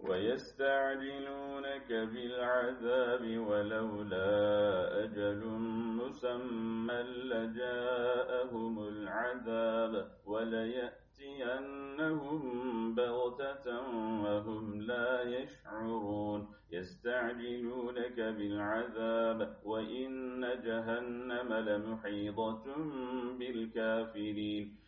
ويستعجلونك بالعذاب ولولا أجل مسمى لجاءهم العذاب وليأتينهم بغتة وهم لا يشعرون. يستعجلونك بالعذاب وإن جهنم لمحيطة بالكافرين.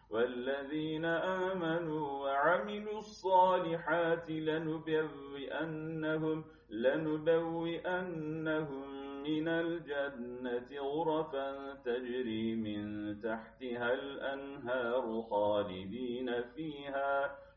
والذين آمنوا وعملوا الصالحات لنبوئنهم لنبوئنهم من الجنة غرفا تجري من تحتها الأنهار خالدين فيها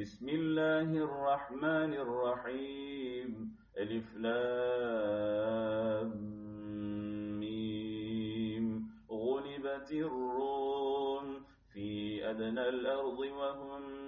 بسم الله الرحمن الرحيم. ألف لام ميم. غلبت الروم في أدنى الأرض وهم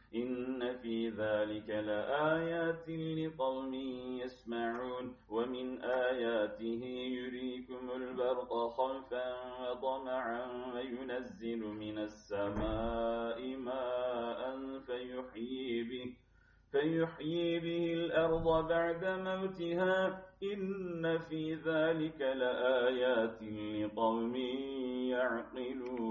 إن في ذلك لآيات لقوم يسمعون ومن آياته يريكم البرق خلفا وطمعا وينزل من السماء ماء فيحيي به فيحيي به الأرض بعد موتها. إن في ذلك لآيات لقوم يعقلون.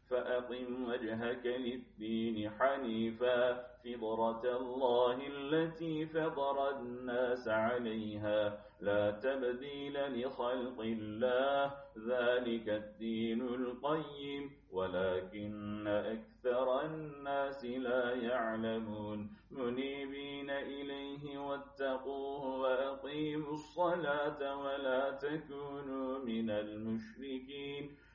فأقم وجهك للدين حنيفا فطرة الله التي فطر الناس عليها. لا تبديل لخلق الله ذلك الدين القيم. ولكن أكثر الناس لا يعلمون. منيبين إليه واتقوه وأقيموا الصلاة ولا تكونوا من المشركين.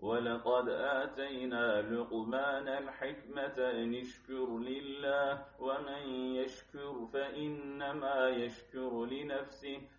ولقد آتينا لقمان الحكمة أن اشكر لله ومن يشكر فإنما يشكر لنفسه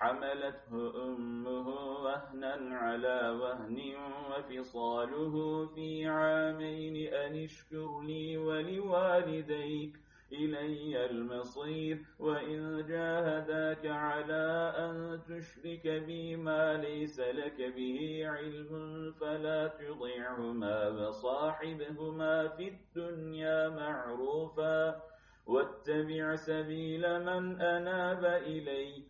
حملته أمه وهنا على وهن وفصاله في عامين أن اشكر لي ولوالديك إلي المصير وإن جاهداك على أن تشرك بي ما ليس لك به علم فلا تضعهما وصاحبهما في الدنيا معروفا واتبع سبيل من أناب إلي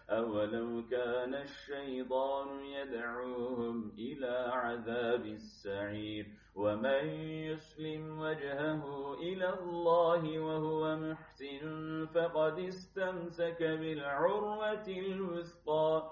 أولو كان الشيطان يدعوهم إلى عذاب السعير ومن يسلم وجهه إلى الله وهو محسن فقد استمسك بالعروة الوثقى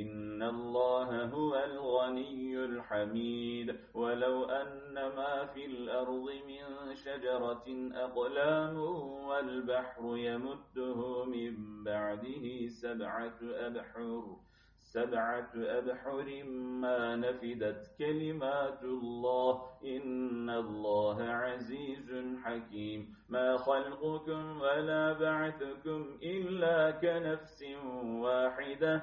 إن الله هو الغني الحميد ولو أن ما في الأرض من شجرة أقلام والبحر يمده من بعده سبعة أبحر سبعة أبحر ما نفدت كلمات الله إن الله عزيز حكيم ما خلقكم ولا بعثكم إلا كنفس واحدة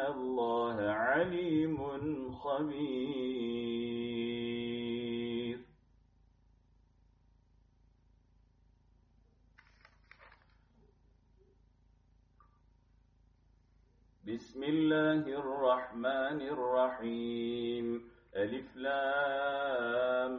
الله عليم خبير. بسم الله الرحمن الرحيم. ألف لام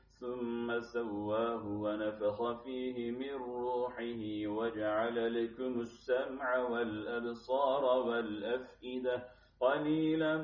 ثم سواه ونفخ فيه من روحه وجعل لكم السمع والأبصار والأفئدة قليلا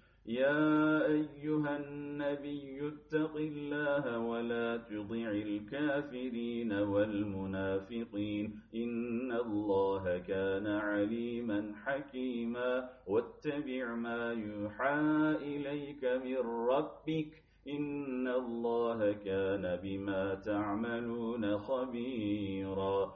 يا أيها النبي اتق الله ولا تضع الكافرين والمنافقين. إن الله كان عليما حكيما. واتبع ما يوحى إليك من ربك. إن الله كان بما تعملون خبيرا.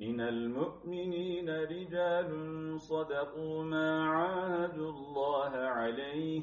من المؤمنين رجال صدقوا ما عاهدوا الله عليه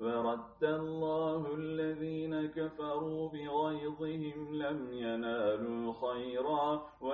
ورد الله الذين كفروا بغيظهم لم ينالوا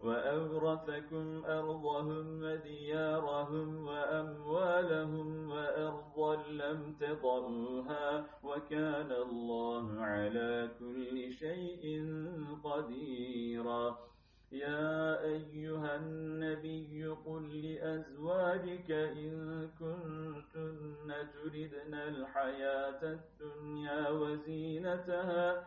وأورثكم أرضهم وديارهم وأموالهم وأرضا لم تطئوها وكان الله على كل شيء قديرا. يا أيها النبي قل لأزواجك إن كنتن تردن الحياة الدنيا وزينتها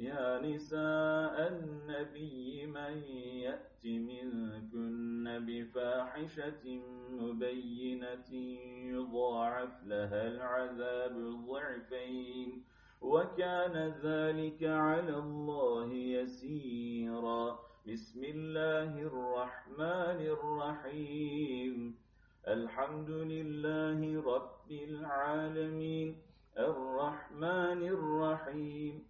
يا نساء النبي من يأت منكن بفاحشة مبينة يضاعف لها العذاب ضعفين وكان ذلك على الله يسيرا. بسم الله الرحمن الرحيم. الحمد لله رب العالمين. الرحمن الرحيم.